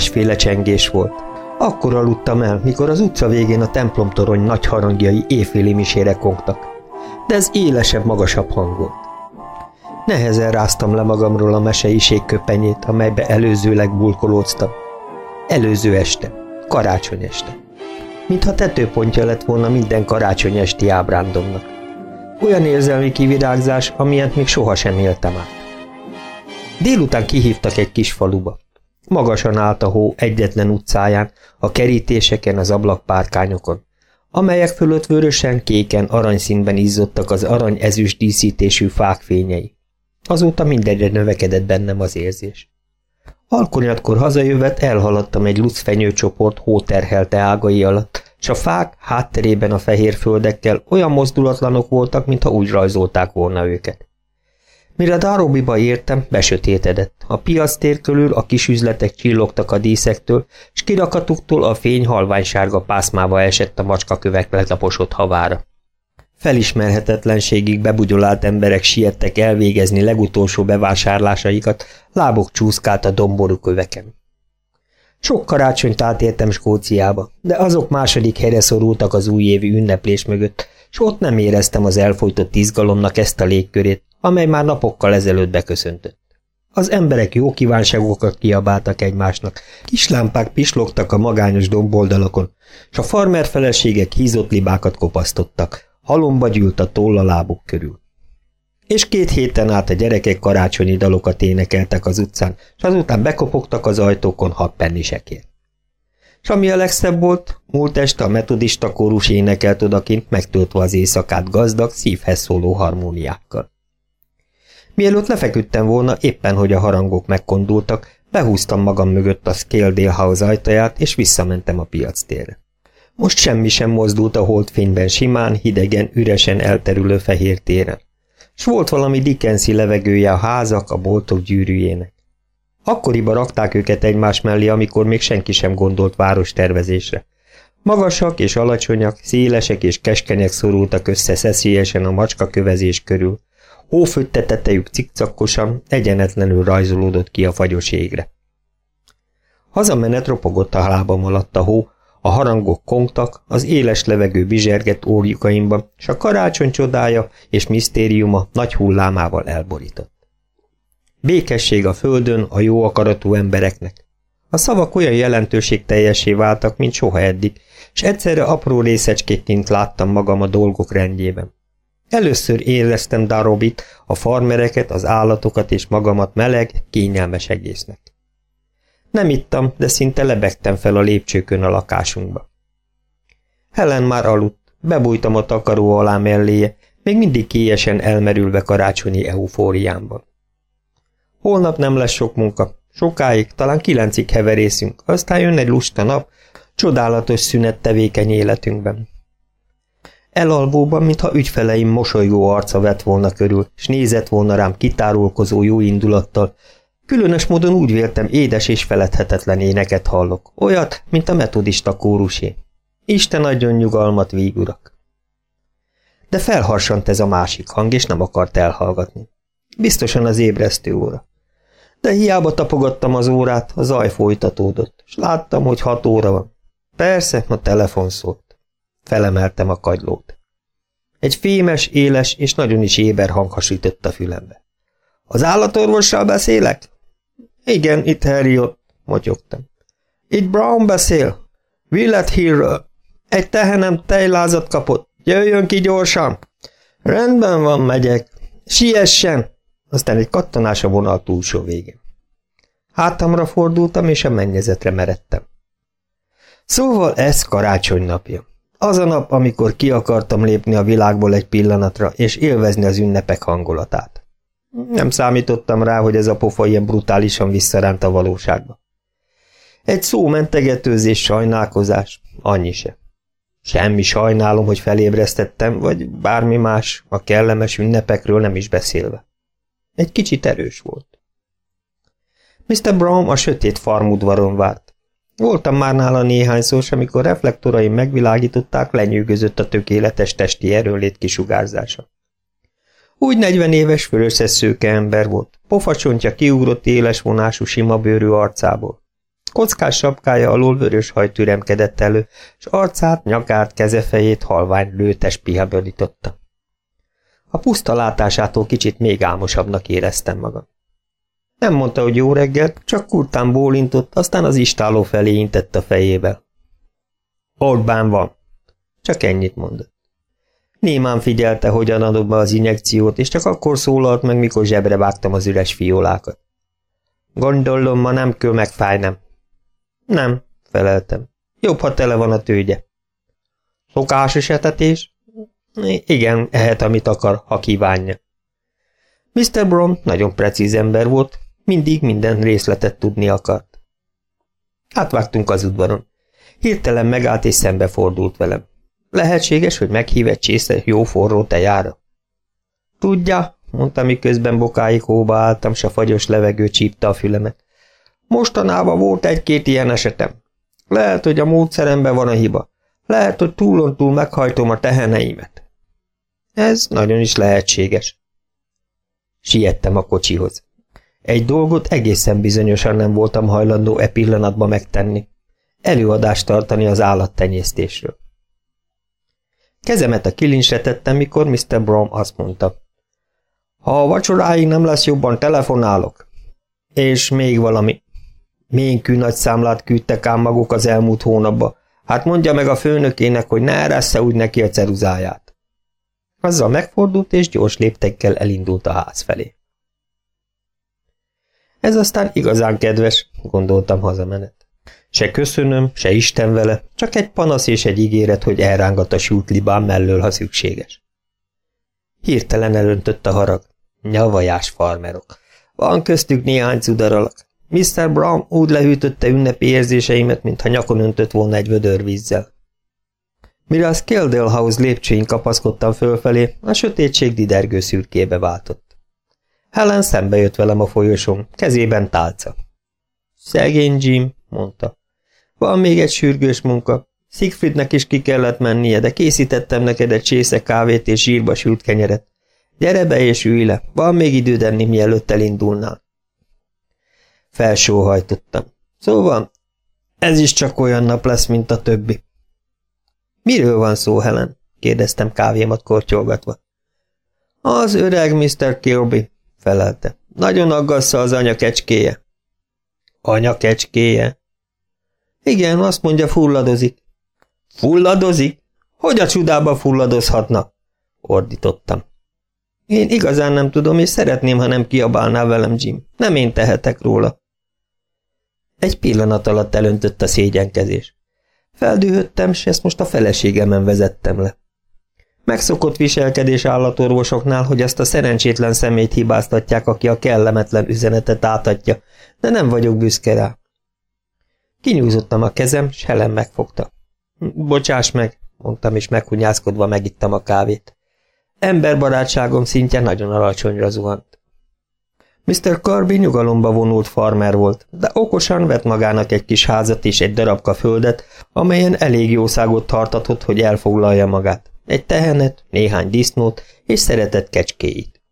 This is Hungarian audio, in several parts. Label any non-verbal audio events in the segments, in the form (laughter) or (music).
Másféle csengés volt. Akkor aludtam el, mikor az utca végén a templomtorony nagy harangjai éjféli misére kongtak. De ez élesebb, magasabb hang volt. Nehezen ráztam le magamról a meseiség köpenyét, amelybe előzőleg bulkolóztam. Előző este, karácsony este. Mintha tetőpontja lett volna minden karácsony esti ábrándomnak. Olyan érzelmi kivirágzás, amilyet még sohasem éltem át. Délután kihívtak egy kis faluba. Magasan állt a hó egyetlen utcáján, a kerítéseken, az ablakpárkányokon, amelyek fölött vörösen, kéken, aranyszínben izzottak az arany-ezüst díszítésű fák fényei. Azóta mindegyre növekedett bennem az érzés. Alkonyatkor hazajövet elhaladtam egy lucfenyőcsoport hóterhelte ágai alatt, s a fák hátterében a fehér földekkel olyan mozdulatlanok voltak, mintha úgy rajzolták volna őket. Mire Darobiba értem, besötétedett. A piac tér körül a kis üzletek csillogtak a díszektől, s kirakatuktól a fény halványsárga pászmába esett a macskakövek letaposott havára. Felismerhetetlenségig bebugyolált emberek siettek elvégezni legutolsó bevásárlásaikat, lábok csúszkált a domború köveken. Sok karácsonyt átértem Skóciába, de azok második helyre szorultak az újévi ünneplés mögött, s ott nem éreztem az elfolytott izgalomnak ezt a légkörét, amely már napokkal ezelőtt beköszöntött. Az emberek jó kívánságokat kiabáltak egymásnak, kis lámpák pislogtak a magányos domboldalakon, s a farmer feleségek hízott libákat kopasztottak, halomba gyűlt a toll a lábuk körül. És két héten át a gyerekek karácsonyi dalokat énekeltek az utcán, és azután bekopogtak az ajtókon hat pennisekért. S ami a legszebb volt, múlt este a metodista kórus énekelt odakint, megtöltve az éjszakát gazdag, szívhez szóló harmóniákkal. Mielőtt lefeküdtem volna, éppen hogy a harangok megkondultak, behúztam magam mögött a Scale House ajtaját, és visszamentem a piac térre. Most semmi sem mozdult a holdfényben simán, hidegen, üresen elterülő fehér téren. S volt valami Dickensi levegője a házak, a boltok gyűrűjének. Akkoriban rakták őket egymás mellé, amikor még senki sem gondolt város tervezésre. Magasak és alacsonyak, szélesek és keskenyek szorultak össze szeszélyesen a macska kövezés körül. Hófötte tetejük cikcakkosan, egyenetlenül rajzolódott ki a fagyos égre. Hazamenet ropogott a lábam alatt a hó, a harangok kongtak, az éles levegő bizsergett órjukaimba, s a karácsony csodája és misztériuma nagy hullámával elborított. Békesség a földön a jó akaratú embereknek. A szavak olyan jelentőség teljesé váltak, mint soha eddig, és egyszerre apró részecskékként láttam magam a dolgok rendjében. Először éreztem Darobit, a farmereket, az állatokat és magamat meleg, kényelmes egésznek. Nem ittam, de szinte lebegtem fel a lépcsőkön a lakásunkba. Helen már aludt, bebújtam a takaró alá melléje, még mindig kélyesen elmerülve karácsonyi eufóriámban. Holnap nem lesz sok munka, sokáig, talán kilencig heverészünk, aztán jön egy lusta nap, csodálatos szünet tevékeny életünkben. Elalvóban, mintha ügyfeleim mosolygó arca vett volna körül, s nézett volna rám kitárulkozó jó indulattal, Különös módon úgy véltem, édes és feledhetetlen éneket hallok, olyat, mint a metodista kórusé. Isten adjon nyugalmat, vígurak! De felharsant ez a másik hang, és nem akart elhallgatni. Biztosan az ébresztő óra. De hiába tapogattam az órát, a zaj folytatódott, és láttam, hogy hat óra van. Persze, a telefon szólt. Felemeltem a kagylót. Egy fémes, éles és nagyon is éber hang hasított a fülembe. Az állatorvossal beszélek? Igen, itt Harriot, motyogtam. Itt Brown beszél. Willet Hillről. Egy tehenem tejlázat kapott. Jöjjön ki gyorsan. Rendben van, megyek. Siessen! Aztán egy kattanás a vonal túlsó végén. Hátamra fordultam, és a mennyezetre meredtem. Szóval ez karácsony napja. Az a nap, amikor ki akartam lépni a világból egy pillanatra, és élvezni az ünnepek hangulatát. Nem számítottam rá, hogy ez a pofa ilyen brutálisan visszaránt a valóságba. Egy szó mentegetőzés, sajnálkozás, annyi se. Semmi sajnálom, hogy felébresztettem, vagy bármi más, a kellemes ünnepekről nem is beszélve. Egy kicsit erős volt. Mr. Brown a sötét farmudvaron várt. Voltam már nála néhányszor, amikor reflektoraim megvilágították, lenyűgözött a tökéletes testi erőlét kisugárzása. Úgy negyven éves fölösszes szőke ember volt, pofacsontja kiugrott éles vonású sima bőrű arcából. Kockás sapkája alól vörös haj türemkedett elő, és arcát, nyakát, kezefejét halvány lőtes piha borította. A puszta látásától kicsit még álmosabbnak éreztem magam. Nem mondta, hogy jó reggelt, csak kurtán bólintott, aztán az istáló felé intett a fejével. Orbán van. Csak ennyit mondott. Némán figyelte, hogyan adom be az injekciót, és csak akkor szólalt meg, mikor zsebre vágtam az üres fiolákat. Gondolom, ma nem kell megfájnem. Nem, feleltem. Jobb, ha tele van a tőgye. Szokásos etetés? Igen, ehet, amit akar, ha kívánja. Mr. Brown nagyon precíz ember volt, mindig minden részletet tudni akart. Átvágtunk az udvaron. Hirtelen megállt és szembefordult velem. Lehetséges, hogy meghív egy csésze jó forró tejára? Tudja, mondta, miközben bokáig hóba álltam, s a fagyos levegő csípte a fülemet. Mostanában volt egy-két ilyen esetem. Lehet, hogy a módszeremben van a hiba. Lehet, hogy túlon túl meghajtom a teheneimet. Ez nagyon is lehetséges. Siettem a kocsihoz. Egy dolgot egészen bizonyosan nem voltam hajlandó e pillanatban megtenni. Előadást tartani az állattenyésztésről. Kezemet a kilincsre tettem, mikor Mr. Brom azt mondta. Ha a vacsoráig nem lesz jobban, telefonálok. És még valami. Ménkű nagy számlát küldtek ám maguk az elmúlt hónapba. Hát mondja meg a főnökének, hogy ne eressze úgy neki a ceruzáját. Azzal megfordult, és gyors léptekkel elindult a ház felé. Ez aztán igazán kedves, gondoltam hazamenet. Se köszönöm, se Isten vele, csak egy panasz és egy ígéret, hogy elrángat a sült libán mellől, ha szükséges. Hirtelen elöntött a harag. Nyavajás farmerok. Van köztük néhány cudaralak. Mr. Brown úgy lehűtötte ünnepi érzéseimet, mintha nyakon öntött volna egy vödör vízzel. Mire a Skeldale House lépcsőin kapaszkodtam fölfelé, a sötétség didergő szürkébe váltott. Helen szembe jött velem a folyosón, kezében tálca. Szegény Jim, mondta. Van még egy sürgős munka. Siegfriednek is ki kellett mennie, de készítettem neked egy csésze kávét és zsírba sült kenyeret. Gyere be és ülj le, van még időd enni, mielőtt elindulnál. Felsóhajtottam. Szóval, ez is csak olyan nap lesz, mint a többi. Miről van szó, Helen? kérdeztem kávémat kortyolgatva. Az öreg Mr. Kirby, felelte. Nagyon aggassza az anya kecskéje. Anya kecskéje? Igen, azt mondja, fulladozik. Fulladozik? Hogy a csudába fulladozhatna? Ordítottam. Én igazán nem tudom, és szeretném, ha nem kiabálnál velem, Jim. Nem én tehetek róla. Egy pillanat alatt elöntött a szégyenkezés. Feldühöttem, s ezt most a feleségemen vezettem le. Megszokott viselkedés állatorvosoknál, hogy ezt a szerencsétlen szemét hibáztatják, aki a kellemetlen üzenetet átadja, de nem vagyok büszke rá. Kinyújtottam a kezem, s Helen megfogta. Bocsáss meg, mondtam, és meghunyászkodva megittam a kávét. Emberbarátságom szintje nagyon alacsonyra zuhant. Mr. Kirby nyugalomba vonult farmer volt, de okosan vett magának egy kis házat és egy darabka földet, amelyen elég jószágot tartatott, hogy elfoglalja magát. Egy tehenet, néhány disznót és szeretett kecskéit.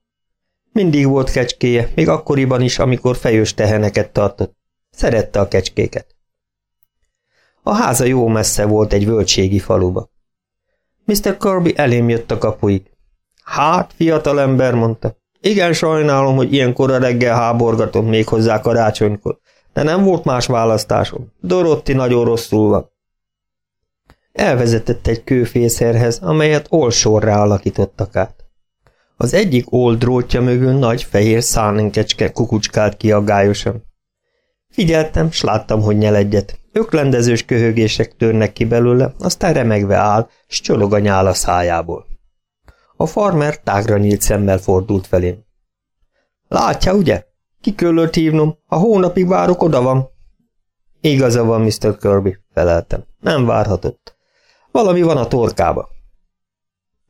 Mindig volt kecskéje, még akkoriban is, amikor fejős teheneket tartott. Szerette a kecskéket. A háza jó messze volt egy völgységi faluba. Mr. Kirby elém jött a kapuig. Hát, fiatalember, mondta. Igen, sajnálom, hogy ilyen kora reggel háborgatom még hozzá karácsonykor, de nem volt más választásom. Dorotti nagyon rosszul van. Elvezetett egy kőfészerhez, amelyet olsorra alakítottak át. Az old oldrótja mögül nagy fehér szánenkecske kukucskált ki agályosan. Figyeltem, s láttam, hogy nyel egyet. Öklendezős köhögések törnek ki belőle, aztán remegve áll, s csolog a nyál a szájából. A farmer tágra nyílt szemmel fordult felém. Látja, ugye? Ki kellett hívnom? Ha hónapig várok, oda van. Igaza van, Mr. Kirby, feleltem. Nem várhatott. Valami van a torkába.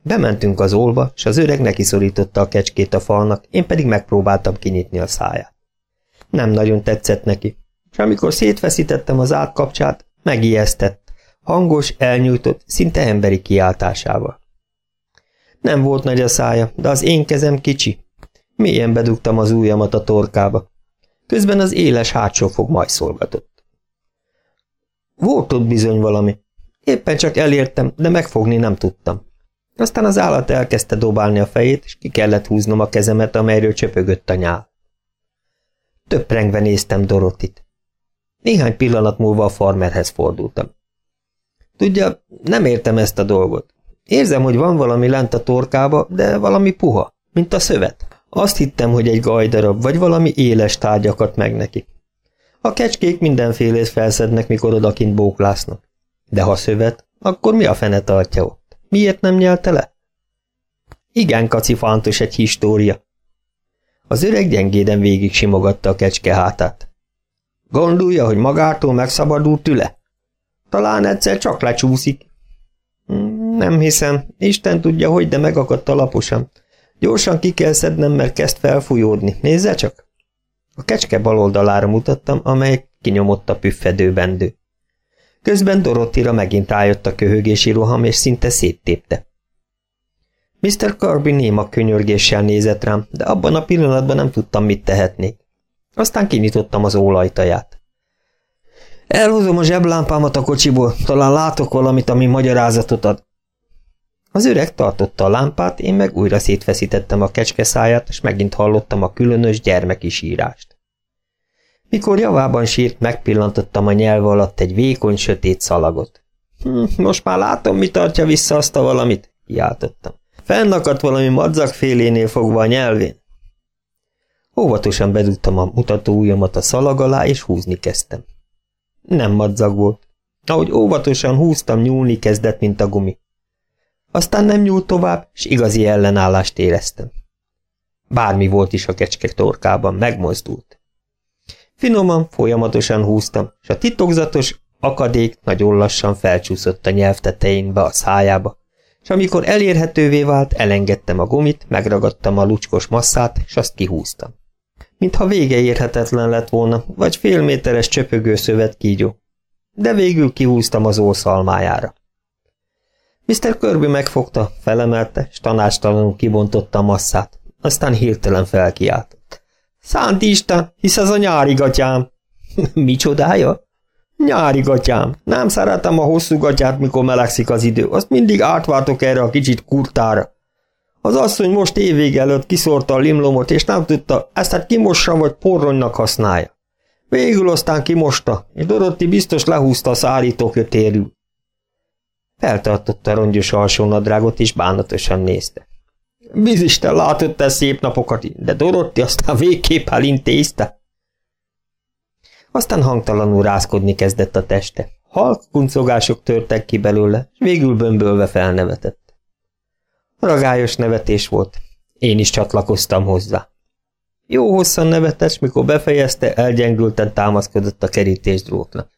Bementünk az olva, és az öreg neki szorította a kecskét a falnak, én pedig megpróbáltam kinyitni a száját. Nem nagyon tetszett neki, és amikor szétfeszítettem az átkapcsát, megijesztett, hangos, elnyújtott, szinte emberi kiáltásával. Nem volt nagy a szája, de az én kezem kicsi. Mélyen bedugtam az ujjamat a torkába. Közben az éles hátsó fog majszolgatott. Volt ott bizony valami. Éppen csak elértem, de megfogni nem tudtam. Aztán az állat elkezdte dobálni a fejét, és ki kellett húznom a kezemet, amelyről csöpögött a nyál. Töprengve néztem Dorotit. Néhány pillanat múlva a farmerhez fordultam. Tudja, nem értem ezt a dolgot. Érzem, hogy van valami lent a torkába, de valami puha, mint a szövet. Azt hittem, hogy egy gajdarab, vagy valami éles tárgyakat meg neki. A kecskék mindenfélét felszednek, mikor odakint bóklásznak. De ha szövet, akkor mi a fene tartja ott? Miért nem nyelte le? Igen, kacifántos egy história. Az öreg gyengéden végig simogatta a kecske hátát. Gondolja, hogy magától megszabadult tüle? Talán egyszer csak lecsúszik. Hmm, nem hiszem. Isten tudja, hogy, de megakadt alaposan. Gyorsan ki kell szednem, mert kezd felfújódni. Nézze csak! A kecske bal oldalára mutattam, amely kinyomott a püffedő bendő. Közben Dorottira megint rájött a köhögési roham, és szinte széttépte. Mr. Kirby néma könyörgéssel nézett rám, de abban a pillanatban nem tudtam, mit tehetnék. Aztán kinyitottam az ólajtaját. Elhozom a zseblámpámat a kocsiból, talán látok valamit, ami magyarázatot ad. Az öreg tartotta a lámpát, én meg újra szétfeszítettem a kecske száját, és megint hallottam a különös gyermeki sírást. Mikor javában sírt, megpillantottam a nyelv alatt egy vékony, sötét szalagot. Hm, most már látom, mi tartja vissza azt a valamit, kiáltottam. Fennakadt valami madzak félénél fogva a nyelvén. Óvatosan bedugtam a mutató ujjamat a szalag alá, és húzni kezdtem. Nem madzag volt. Ahogy óvatosan húztam, nyúlni kezdett, mint a gumi. Aztán nem nyúlt tovább, és igazi ellenállást éreztem. Bármi volt is a kecske torkában, megmozdult. Finoman, folyamatosan húztam, és a titokzatos akadék nagyon lassan felcsúszott a nyelv tetejénbe a szájába, és amikor elérhetővé vált, elengedtem a gumit, megragadtam a lucskos masszát, és azt kihúztam. Mintha vége érhetetlen lett volna, vagy fél méteres csöpögő szövet kígyó. De végül kihúztam az ószalmájára. Mr. Kirby megfogta, felemelte, és tanástalanul kibontotta a masszát, aztán hirtelen felkiáltott. Szánt Isten, hisz ez a nyári gatyám! (laughs) Micsodája? Nyári gatyám. Nem szeretem a hosszú gatyát, mikor melegszik az idő. Azt mindig átváltok erre a kicsit kurtára. Az asszony most évvég előtt kiszórta a limlomot, és nem tudta, ezt hát kimossa, vagy porronynak használja. Végül aztán kimosta, és Dorotti biztos lehúzta a szállítókötérül. Feltartotta a rongyos alsónadrágot, és bánatosan nézte. Bizisten látott el szép napokat, de Dorotti aztán végképp elintézte. Aztán hangtalanul rázkodni kezdett a teste. Halk kuncogások törtek ki belőle, és végül bömbölve felnevetett. Ragályos nevetés volt. Én is csatlakoztam hozzá. Jó hosszan nevetes, mikor befejezte, elgyengülten támaszkodott a kerítésdrótnak.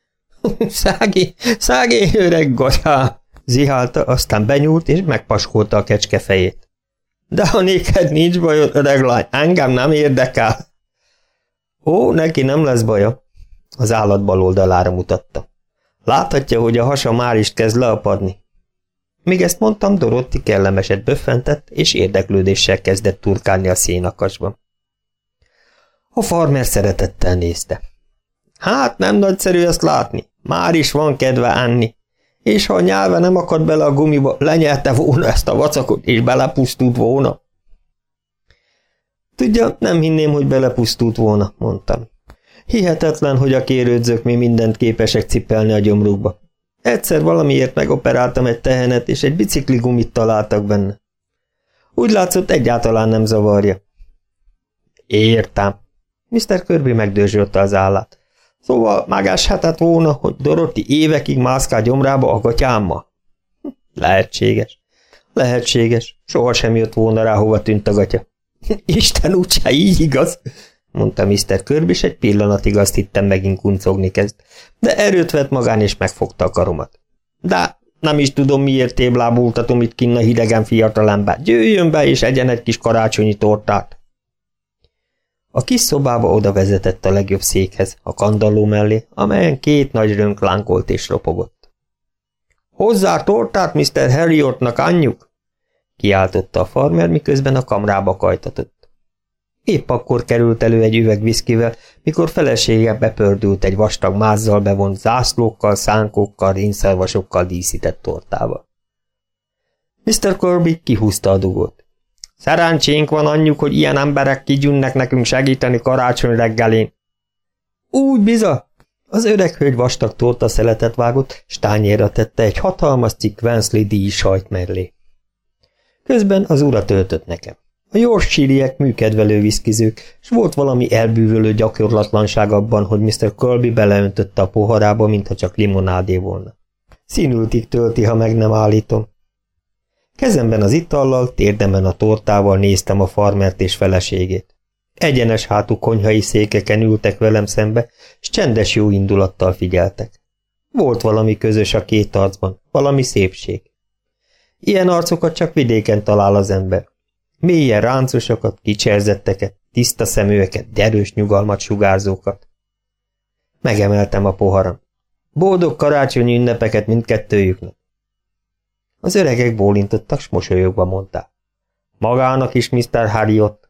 (laughs) szági, szági öreg gatyám! Zihálta, aztán benyúlt, és megpaskolta a kecske fejét. De ha néked nincs bajod, öreg lány, engem nem érdekel. Ó, neki nem lesz baja. Az állat bal oldalára mutatta. Láthatja, hogy a hasa már is kezd leapadni. Míg ezt mondtam, Dorotti kellemeset böffentett, és érdeklődéssel kezdett turkálni a szénakasban. A farmer szeretettel nézte. Hát nem nagyszerű ezt látni, már is van kedve Anni és ha a nyelve nem akad bele a gumiba, lenyelte volna ezt a vacakot, és belepusztult volna. Tudja, nem hinném, hogy belepusztult volna, mondtam. Hihetetlen, hogy a kérődzők mi mindent képesek cipelni a gyomrukba. Egyszer valamiért megoperáltam egy tehenet, és egy bicikli gumit találtak benne. Úgy látszott, egyáltalán nem zavarja. Értem. Mr. Kirby megdörzsölte az állát. Szóval megáshetett volna, hogy Doroti évekig mászkál gyomrába a gatyámmal? Lehetséges. Lehetséges. Soha sem jött volna rá, hova tűnt a gatya. Isten úgyse így igaz, mondta Mr. Körb, és egy pillanatig azt hittem megint kuncogni kezd, de erőt vett magán, és megfogta a karomat. De nem is tudom, miért téblábultatom itt kinn a hidegen fiatalember. Győjön be, és egyen egy kis karácsonyi tortát. A kis szobába oda vezetett a legjobb székhez, a kandalló mellé, amelyen két nagy rönk lánkolt és ropogott. Hozzá tortát Mr. Harriotnak anyjuk! kiáltotta a farmer, miközben a kamrába kajtatott. Épp akkor került elő egy üveg viszkivel, mikor felesége bepördült egy vastag mázzal bevont zászlókkal, szánkókkal, rénszervasokkal díszített tortával. Mr. Kirby kihúzta a dugót. Szerencsénk van anyjuk, hogy ilyen emberek kigyűnnek nekünk segíteni karácsony reggelén. Úgy biza! Az öreg hölgy vastag torta szeletet vágott, s tányérra tette egy hatalmas cikk Wensley díj sajt mellé. Közben az ura töltött nekem. A Yorkshire-iek műkedvelő viszkizők, és volt valami elbűvölő gyakorlatlanság abban, hogy Mr. Kirby beleöntötte a poharába, mintha csak limonádé volna. Színültig tölti, ha meg nem állítom. Kezemben az itallal, térdemen a tortával néztem a farmert és feleségét. Egyenes hátú konyhai székeken ültek velem szembe, s csendes jó indulattal figyeltek. Volt valami közös a két arcban, valami szépség. Ilyen arcokat csak vidéken talál az ember. Mélyen ráncosokat, kicserzetteket, tiszta szeműeket, derős nyugalmat sugárzókat. Megemeltem a poharam. Boldog karácsonyi ünnepeket mindkettőjüknek. Az öregek bólintottak, s mosolyogva mondták. Magának is, Mr. Harriot.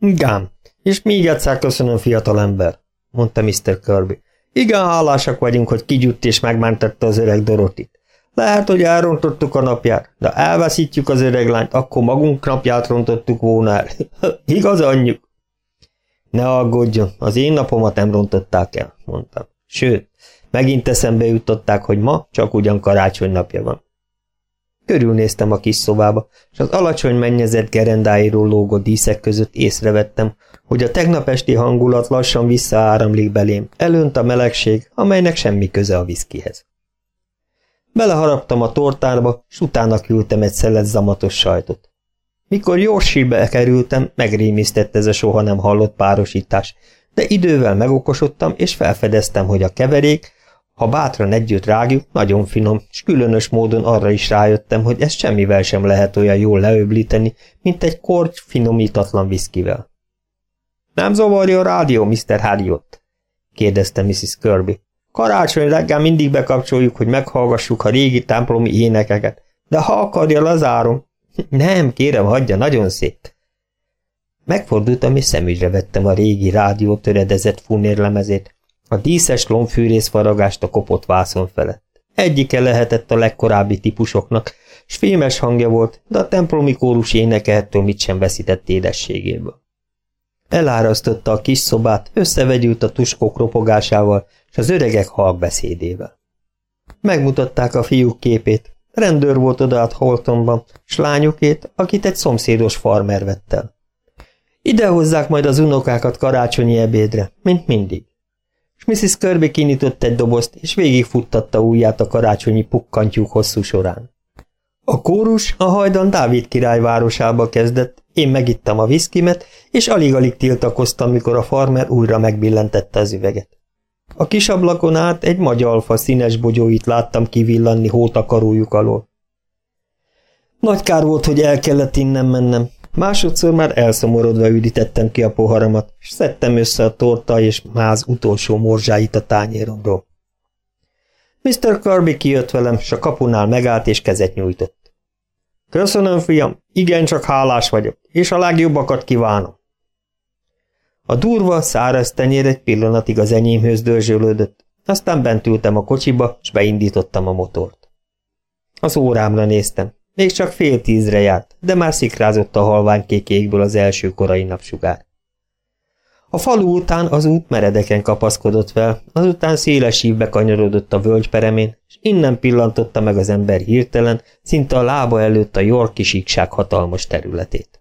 Igen, és még egyszer köszönöm, fiatal ember, mondta Mr. Kirby. Igen, hálásak vagyunk, hogy kigyújt és megmentette az öreg Dorotit. Lehet, hogy elrontottuk a napját, de elveszítjük az öreg lányt, akkor magunk napját rontottuk volna el. (laughs) Igaz, anyjuk? Ne aggódjon, az én napomat nem rontották el, mondtam. Sőt, megint eszembe jutották, hogy ma csak ugyan karácsony napja van. Körülnéztem a kis szobába, és az alacsony mennyezet gerendáiról lógó díszek között észrevettem, hogy a tegnap esti hangulat lassan visszaáramlik belém, elönt a melegség, amelynek semmi köze a viszkihez. Beleharaptam a tortárba, s utána küldtem egy szelet zamatos sajtot. Mikor Yorkshire-be kerültem, megrémisztett ez a soha nem hallott párosítás, de idővel megokosodtam, és felfedeztem, hogy a keverék, ha bátran együtt rágjuk, nagyon finom, és különös módon arra is rájöttem, hogy ezt semmivel sem lehet olyan jól leöblíteni, mint egy korty finomítatlan viszkivel. Nem zavarja a rádió, Mr. Harriot? kérdezte Mrs. Kirby. Karácsony reggel mindig bekapcsoljuk, hogy meghallgassuk a régi templomi énekeket, de ha akarja, lezárom. (laughs) Nem, kérem, hagyja, nagyon szép. Megfordultam és szemügyre vettem a régi rádió töredezett funérlemezét, a díszes lombfűrész faragást a kopott vászon felett. Egyike lehetett a legkorábbi típusoknak, s fémes hangja volt, de a templomi kórus éneke mit sem veszített édességéből. Elárasztotta a kis szobát, összevegyült a tuskok ropogásával, és az öregek halk beszédével. Megmutatták a fiúk képét. Rendőr volt odaát Holtonban, s lányukét, akit egy szomszédos farmer vett el. Ide majd az unokákat karácsonyi ebédre, mint mindig. Mrs. Kirby kinyitott egy dobozt, és végigfuttatta ujját a karácsonyi pukkantyúk hosszú során. A kórus a hajdan Dávid király városába kezdett, én megittam a viszkimet, és alig-alig tiltakoztam, mikor a farmer újra megbillentette az üveget. A kis ablakon át egy magyalfa színes bogyóit láttam kivillanni hótakarójuk alól. Nagy kár volt, hogy el kellett innen mennem. Másodszor már elszomorodva üdítettem ki a poharamat, és szedtem össze a torta és máz utolsó morzsáit a tányéromról. Mr. Kirby kijött velem, s a kapunál megállt és kezet nyújtott. Köszönöm, fiam, igencsak hálás vagyok, és a legjobbakat kívánom. A durva, száraz tenyér egy pillanatig az enyémhöz dörzsölődött, aztán bent ültem a kocsiba, és beindítottam a motort. Az órámra néztem. Még csak fél tízre járt, de már szikrázott a halvány kék égből az első korai napsugár. A falu után az út meredeken kapaszkodott fel, azután széles hívbe kanyarodott a völgyperemén, és innen pillantotta meg az ember hirtelen, szinte a lába előtt a Yorki síkság hatalmas területét.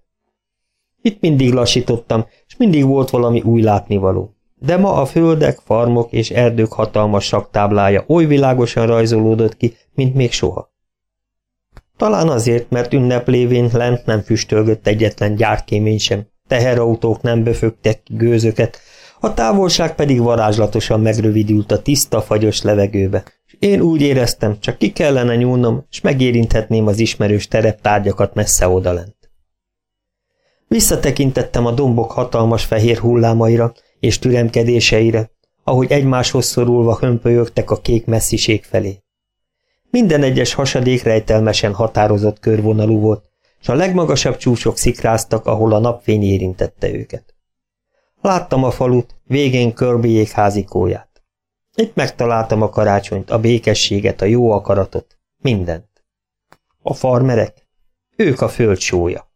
Itt mindig lassítottam, és mindig volt valami új látnivaló. De ma a földek, farmok és erdők hatalmas saktáblája oly világosan rajzolódott ki, mint még soha. Talán azért, mert ünneplévén lent nem füstölgött egyetlen gyárkémény sem, teherautók nem böfögtek ki gőzöket, a távolság pedig varázslatosan megrövidült a tiszta, fagyos levegőbe, én úgy éreztem, csak ki kellene nyúlnom, és megérinthetném az ismerős tereptárgyakat messze odalent. Visszatekintettem a dombok hatalmas fehér hullámaira és türemkedéseire, ahogy egymáshoz szorulva hömpölyögtek a kék messziség felé. Minden egyes hasadék rejtelmesen határozott körvonalú volt, s a legmagasabb csúcsok szikráztak, ahol a napfény érintette őket. Láttam a falut, végén Kirbyék házikóját. Itt megtaláltam a karácsonyt, a békességet, a jó akaratot, mindent. A farmerek? Ők a föld sója.